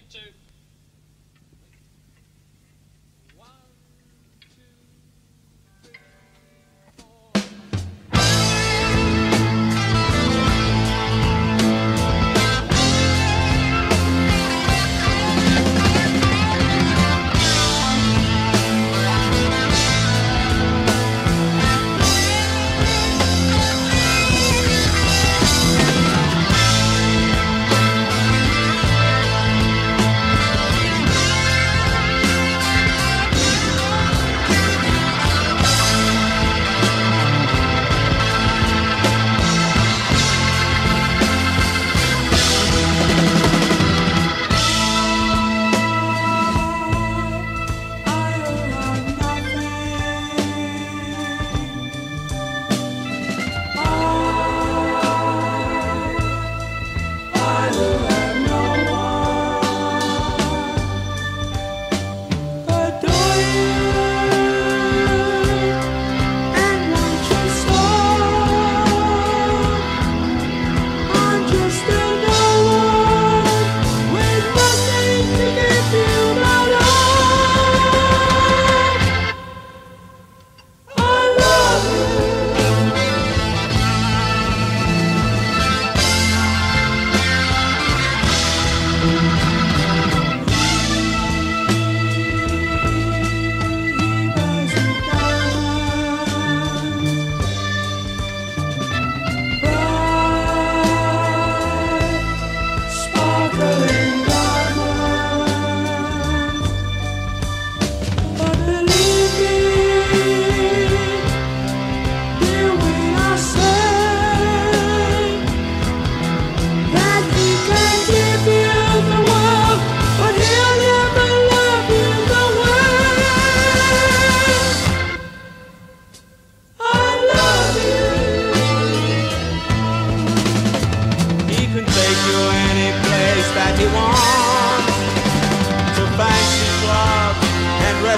Take two.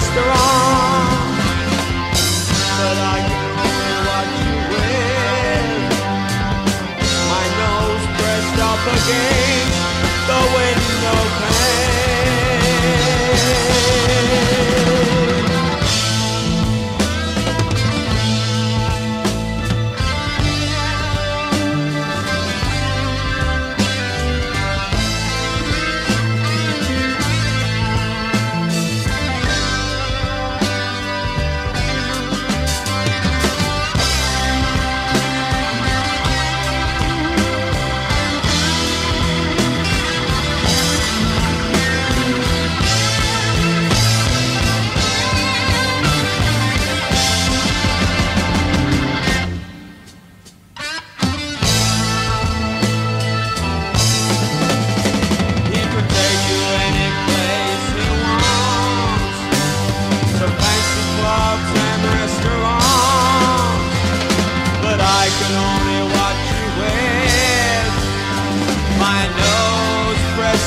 restaurant. But I can what you wear. My nose pressed up against the